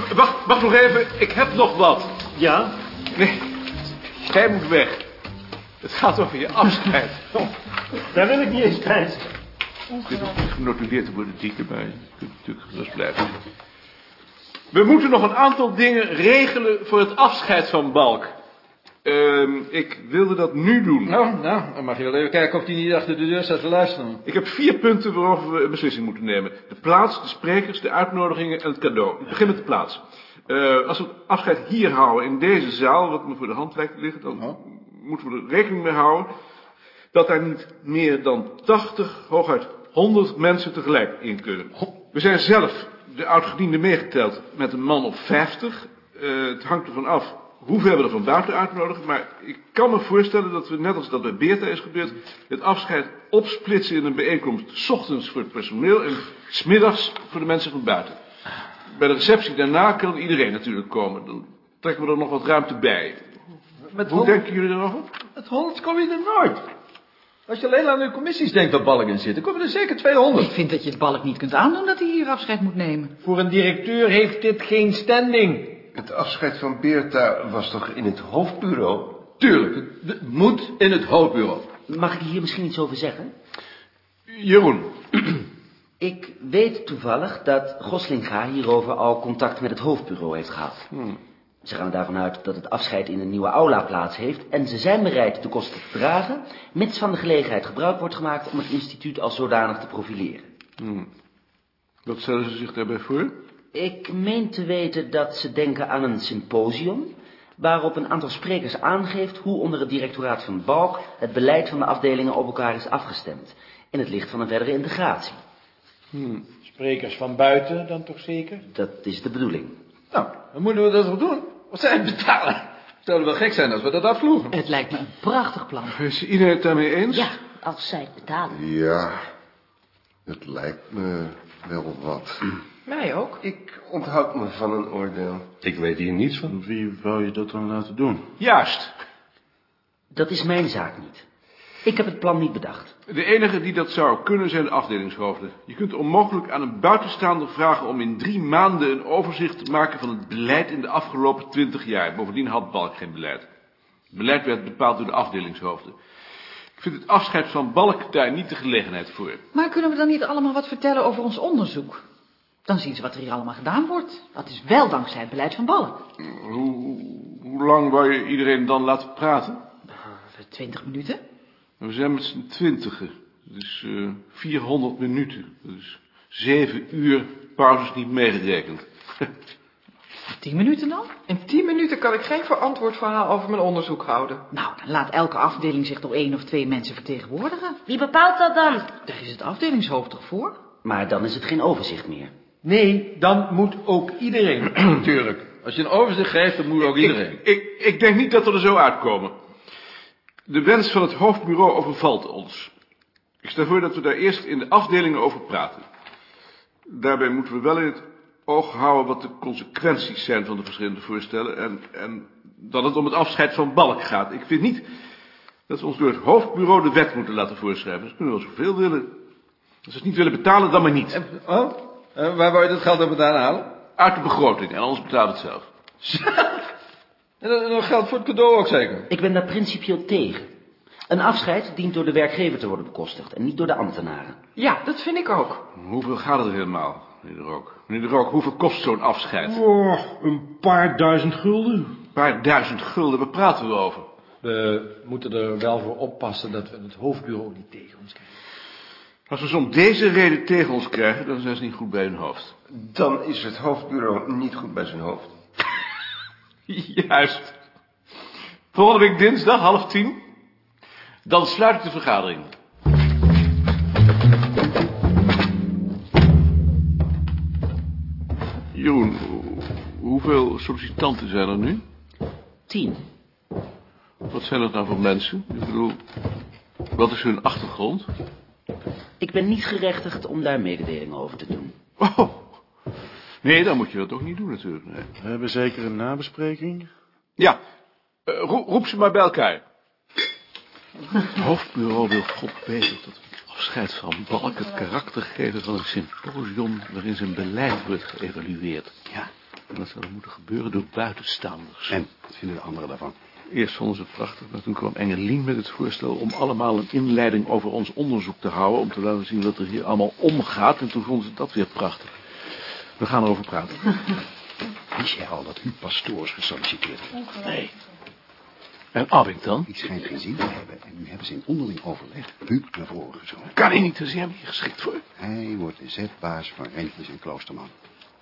werk. Wacht, wacht nog even. Ik heb nog wat. Ja? Nee, jij moet weg. Het gaat over je afscheid. Oh, daar wil ik niet eens tijd. Dit niet genotuleerd te worden, Dieke, maar je kunt natuurlijk gerust blijven. We moeten nog een aantal dingen regelen voor het afscheid van Balk. Ehm, ik wilde dat nu doen. Nou, nou, dan mag je wel even kijken of die niet achter de deur staat te luisteren. Ik heb vier punten waarover we een beslissing moeten nemen. De plaats, de sprekers, de uitnodigingen en het cadeau. Ik begin met de plaats. Eh, als we het afscheid hier houden, in deze zaal, wat me voor de hand lijkt te liggen, dan moeten we er rekening mee houden dat daar niet meer dan 80, hooguit 100 mensen tegelijk in kunnen. We zijn zelf, de oudgedienden meegeteld, met een man of 50. Eh, het hangt ervan af hoeveel we er van buiten uitnodigen, maar ik kan me voorstellen dat we, net als dat bij Beerta is gebeurd, het afscheid opsplitsen in een bijeenkomst, s ochtends voor het personeel en smiddags voor de mensen van buiten. Bij de receptie daarna kan iedereen natuurlijk komen. Dan trekken we er nog wat ruimte bij. Met Hoe denken jullie erover? Met 100 kom je er nooit. Als je alleen aan de commissies denkt dat balk in zit, dan komen er zeker 200. Ik vind dat je het balk niet kunt aandoen dat hij hier afscheid moet nemen. Voor een directeur heeft dit geen standing. Het afscheid van Beerta was toch in het hoofdbureau? Tuurlijk, het, moet in het hoofdbureau. Mag ik hier misschien iets over zeggen? Jeroen, Ik weet toevallig dat Goslinga hierover al contact met het hoofdbureau heeft gehad. Ze gaan daarvan uit dat het afscheid in een nieuwe aula plaats heeft... en ze zijn bereid de kosten te dragen... mits van de gelegenheid gebruik wordt gemaakt om het instituut als zodanig te profileren. wat stellen ze zich daarbij voor? Ik meen te weten dat ze denken aan een symposium... waarop een aantal sprekers aangeeft hoe onder het directoraat van Balk... het beleid van de afdelingen op elkaar is afgestemd... in het licht van een verdere integratie. Sprekers van buiten dan toch zeker? Dat is de bedoeling. Nou, dan moeten we dat toch doen? Wat zij het betalen? Het zou wel gek zijn als we dat afvloegen. Het lijkt me een prachtig plan. Is iedereen het daarmee eens? Ja, als zij het betalen. Ja, het lijkt me wel wat. Mij ook. Ik onthoud me van een oordeel. Ik weet hier niets van. Wie wou je dat dan laten doen? Juist. Dat is mijn zaak niet. Ik heb het plan niet bedacht. De enige die dat zou kunnen zijn de afdelingshoofden. Je kunt onmogelijk aan een buitenstaander vragen om in drie maanden een overzicht te maken van het beleid in de afgelopen twintig jaar. Bovendien had Balk geen beleid. Het beleid werd bepaald door de afdelingshoofden. Ik vind het afscheid van Balk daar niet de gelegenheid voor. Maar kunnen we dan niet allemaal wat vertellen over ons onderzoek? Dan zien ze wat er hier allemaal gedaan wordt. Dat is wel dankzij het beleid van Balk. Hoe, hoe lang wou je iedereen dan laten praten? Twintig minuten? We zijn met z'n twintigen. Dus eh 400 minuten. Dus zeven uur pauzes niet meegerekend. Tien minuten dan? In tien minuten kan ik geen verantwoord verhaal over mijn onderzoek houden. Nou, dan laat elke afdeling zich door één of twee mensen vertegenwoordigen. Wie bepaalt dat dan? Daar is het afdelingshoofd toch voor? Maar dan is het geen overzicht meer. Nee, dan moet ook iedereen. Tuurlijk. Als je een overzicht geeft, dan moet ook iedereen. Ik, ik, ik denk niet dat we er zo uitkomen. De wens van het hoofdbureau overvalt ons. Ik stel voor dat we daar eerst in de afdelingen over praten. Daarbij moeten we wel in het oog houden wat de consequenties zijn van de verschillende voorstellen en, en dat het om het afscheid van Balk gaat. Ik vind niet dat we ons door het hoofdbureau de wet moeten laten voorschrijven. Ze kunnen wel zoveel willen. Als ze het niet willen betalen, dan maar niet. Oh? Eh, waar wou je dat geld dan vandaan halen? Uit de begroting en anders betalen we het zelf. En dan nog geld voor het cadeau ook zeker. Ik ben daar principieel tegen. Een afscheid dient door de werkgever te worden bekostigd en niet door de ambtenaren. Ja, dat vind ik ook. Hoeveel gaat het er helemaal, meneer de Rook? Meneer de Rook, hoeveel kost zo'n afscheid? Oh, een paar duizend gulden. Een paar duizend gulden, waar praten we over? We moeten er wel voor oppassen dat we het hoofdbureau niet tegen ons krijgen. Als we ze om deze reden tegen ons krijgen, dan zijn ze niet goed bij hun hoofd. Dan is het hoofdbureau niet goed bij zijn hoofd. Juist. Volgende week dinsdag, half tien. Dan sluit ik de vergadering. Jeroen, hoe- hoeveel sollicitanten zijn er nu? Tien. Wat zijn dat nou voor mensen? Ik bedoel, wat is hun achtergrond? Ik ben niet gerechtigd om daar mededelingen over te doen. Oh, nee, dan moet je dat toch niet doen natuurlijk. Nee. We hebben zeker een nabespreking. Ja, eh, roep, roep ze maar bij elkaar. Het hoofdbureau wil God weten dat we het afscheid van Balk het karakter geven van een symposium waarin zijn beleid wordt geëvalueerd. Ja. En dat zou dan moeten gebeuren door buitenstaanders. En, wat vinden de anderen daarvan? Eerst vonden ze het prachtig, maar toen kwam Engelien met het voorstel om allemaal een inleiding over ons onderzoek te houden, om te laten zien wat er hier allemaal omgaat, en toen vonden ze dat weer prachtig. We gaan erover praten. Wist jij al dat Huub Pastoor is gesolliciteerd? Nee. En Abing dan? Die schijnt geen zin te hebben en nu hebben ze in onderling overleg Huub naar voren gezogen. Kan hij niet, dus hij hier geschikt voor. Hij wordt de zetbaas van Rentjes en Kloosterman.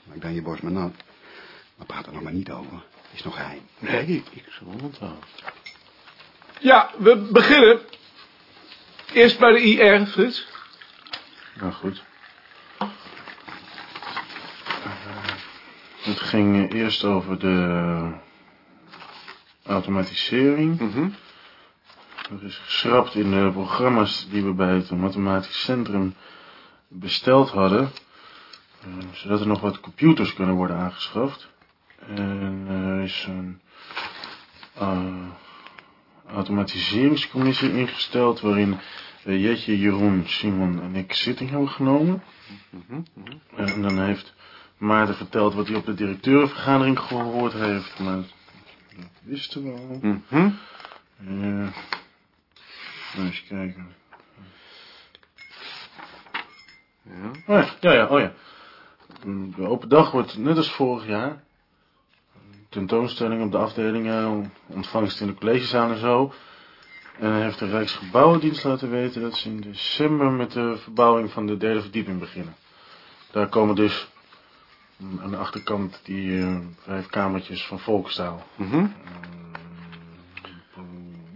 Maak dan je borst maar nat. Maar praat er nog maar niet over. Is nog geheim. Nee, ik zal hem onthouden. Ja, we beginnen. Eerst bij de IR, Frits. Nou goed. Het ging eerst over de automatisering. Er is geschrapt in de programma's die we bij het mathematisch centrum besteld hadden. eh, zodat er nog wat computers kunnen worden aangeschaft. En er is een eh, automatiseringscommissie ingesteld waarin eh, Jetje, Jeroen, Simon en ik zitting hebben genomen. En dan heeft Maarten verteld wat hij op de directeurenvergadering gehoord heeft, maar dat wisten we al. Mhm. Ja. Nou, eens kijken. Ja. Oh ja, ja, ja, oh ja. De open dag wordt net als vorig jaar. Tentoonstelling op de afdelingen, ontvangst in de collegezaal en zo. En hij heeft de Rijksgebouwendienst laten weten dat ze in december met de verbouwing van de derde verdieping beginnen. Daar komen dus mm, aan de achterkant die eh, vijf kamertjes van Volkstaal. Mhm.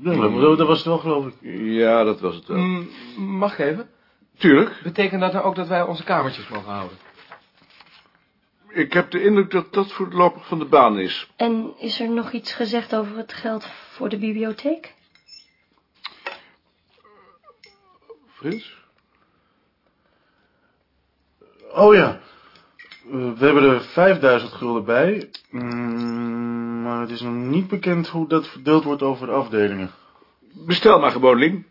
Ja, dat, dat was het wel, geloof ik. Ja, dat was het wel. Mm, mag ik even? Tuurlijk. Betekent dat nou ook dat wij onze kamertjes mogen houden? Ik heb de indruk dat dat voorlopig van de baan is. En is er nog iets gezegd over het geld voor de bibliotheek? Frits? Oh ja. Eh, we hebben er 5000 gulden bij. Mm, maar het is nog niet bekend hoe dat verdeeld wordt over de afdelingen. Bestel maar gewoon, Ling.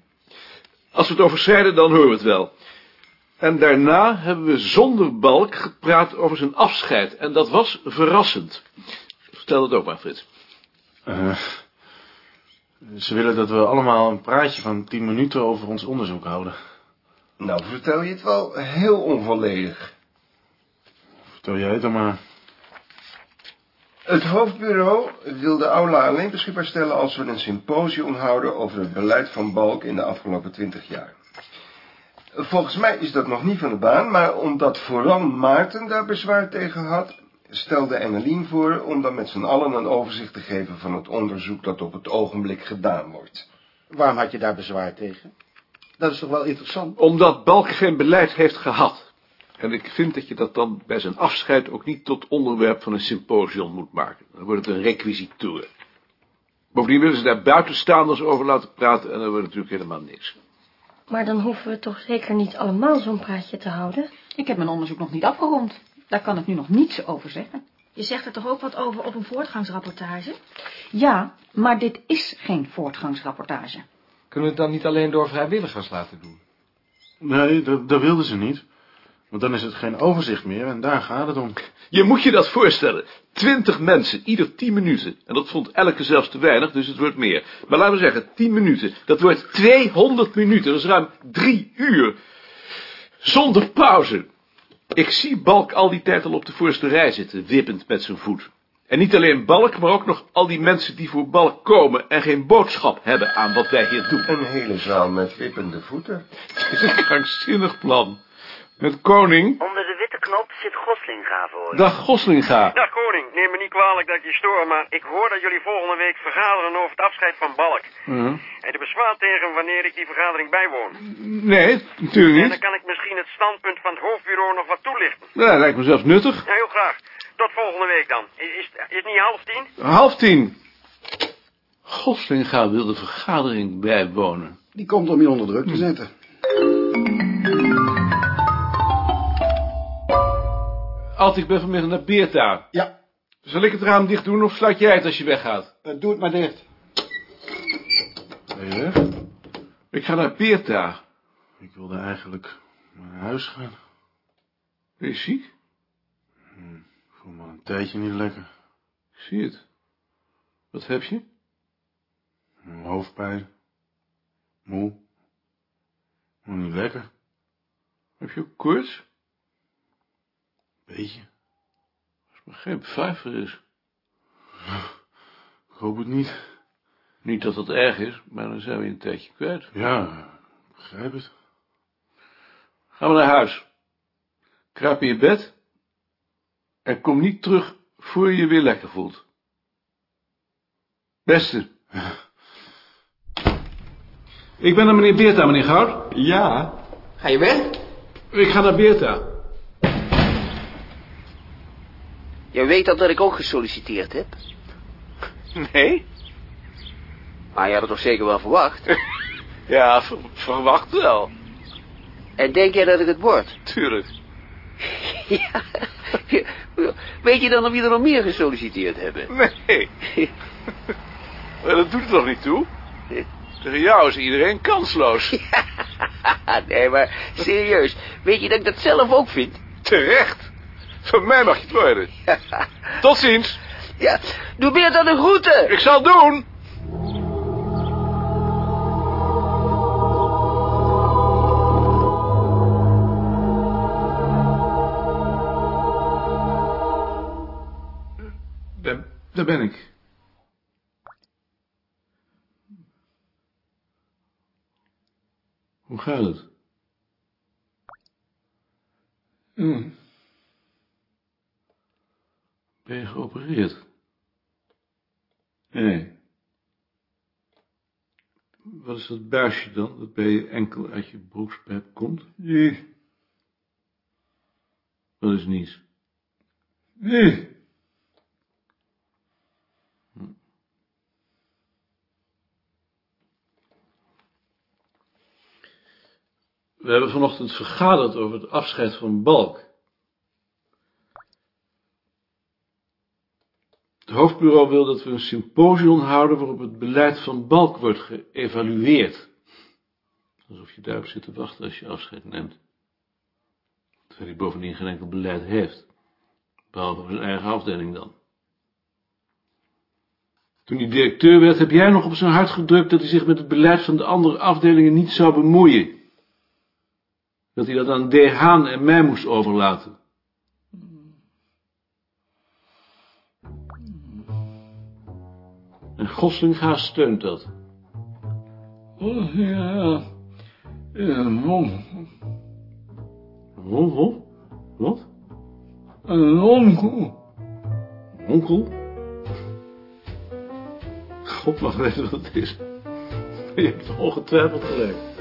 Als we het overschrijden, dan horen we het wel. En daarna hebben we zonder balk gepraat over zijn afscheid. En dat was verrassend. Vertel het ook maar, Frits. Eh, ze willen dat we allemaal een praatje van 10 minuten over ons onderzoek houden. Nou, vertel je het wel heel onvolledig. Vertel jij het dan maar. Het hoofdbureau wil de aula alleen beschikbaar stellen als we een symposium houden over het beleid van Balk in de afgelopen twintig jaar. Volgens mij is dat nog niet van de baan, maar omdat vooral Maarten daar bezwaar tegen had, stelde Emmeline voor om dan met z'n allen een overzicht te geven van het onderzoek dat op het ogenblik gedaan wordt. Waarom had je daar bezwaar tegen? Dat is toch wel interessant? Omdat Balk geen beleid heeft gehad. En ik vind dat je dat dan bij zijn afscheid ook niet tot onderwerp van een symposium moet maken. Dan wordt het een requisitour. Bovendien willen ze daar buitenstaanders over laten praten en dan wordt het natuurlijk helemaal niks. Maar dan hoeven we toch zeker niet allemaal zo'n praatje te houden? Ik heb mijn onderzoek nog niet afgerond. Daar kan ik nu nog niets over zeggen. Je zegt er toch ook wat over op een voortgangsrapportage? Ja, maar dit is geen voortgangsrapportage. Kunnen we het dan niet alleen door vrijwilligers laten doen? Nee, dat, dat wilden ze niet. Want dan is het geen overzicht meer en daar gaat het om. Je moet je dat voorstellen. Twintig mensen, ieder tien minuten. En dat vond elke zelfs te weinig, dus het wordt meer. Maar laten we zeggen, tien minuten. Dat wordt 200 minuten, dat is ruim drie uur. Zonder pauze. Ik zie Balk al die tijd al op de voorste rij zitten, wippend met zijn voet. En niet alleen Balk, maar ook nog al die mensen die voor Balk komen en geen boodschap hebben aan wat wij hier doen. Een hele zaal met wippende voeten. Het is een krankzinnig plan. Met koning... De zit Goslinga voor je. Dag Goslinga. Dag koning, neem me niet kwalijk dat ik je stoor, maar ik hoor dat jullie volgende week vergaderen over het afscheid van Balk. Mhm. Heb je bezwaar tegen wanneer ik die vergadering bijwoon? Nee, natuurlijk En niet. dan kan ik misschien het standpunt van het hoofdbureau nog wat toelichten. Ja, dat lijkt me zelfs nuttig. Ja, heel graag. Tot volgende week dan. Is, is, is het niet half tien? Half tien. Goslinga wil de vergadering bijwonen. Die komt om je onder druk te zetten. Alt, ik ben vanmiddag naar Beerta. Ja. Zal ik het raam dicht doen of sluit jij het als je weggaat? Eh, doe het maar dicht. Ben je weg? Ik ga naar Beerta. Ik wilde eigenlijk naar huis gaan. Ben je ziek? Hm, Ik voel me al een tijdje niet lekker. Ik zie het. Wat heb je? Hoofdpijn. Moe. Maar niet lekker. Heb je ook koorts? Beetje. Als maar geen vijver is. Ik hoop het niet. Niet dat dat erg is, maar dan zijn we je een tijdje kwijt. Ja, ik begrijp het. Gaan we naar huis. Kruip in je bed. En kom niet terug voor je je weer lekker voelt. Beste. Ik ben naar meneer Beerta, meneer Goud. Ja. Ga je weg? Ik ga naar Beerta. Jij weet al dat ik ook gesolliciteerd heb. Nee? Maar je had het toch zeker wel verwacht? Ja, ver- verwacht wel. En denk jij dat ik het word? Tuurlijk. ja. Weet je dan of wie er nog meer gesolliciteerd hebben? Nee. Maar dat doet er toch niet toe? Tegen jou is iedereen kansloos. nee, maar serieus. Weet je dat ik dat zelf ook vind? Terecht. Van mij mag je het worden. Tot ziens. Ja, doe meer dan de groeten. Ik zal doen. Daar, daar ben ik. Hoe gaat het? Hm. Ben je geopereerd? Nee. Wat is dat buisje dan, dat bij je enkel uit je broekspijp komt? Nee. Wat is niets? Nee. We hebben vanochtend vergaderd over het afscheid van Balk. Het hoofdbureau wil dat we een symposium houden waarop het beleid van Balk wordt geëvalueerd. Alsof je daarop zit te wachten als je afscheid neemt. Terwijl hij bovendien geen enkel beleid heeft. Behalve zijn eigen afdeling dan. Toen hij directeur werd, heb jij nog op zijn hart gedrukt dat hij zich met het beleid van de andere afdelingen niet zou bemoeien. Dat hij dat aan De Haan en mij moest overlaten. En Goslinga steunt dat. Oh, ja. Een. Wat? Wat? Wat? Een onkel. Onkel? God mag weten wat het is. Je hebt ongetwijfeld gelijk.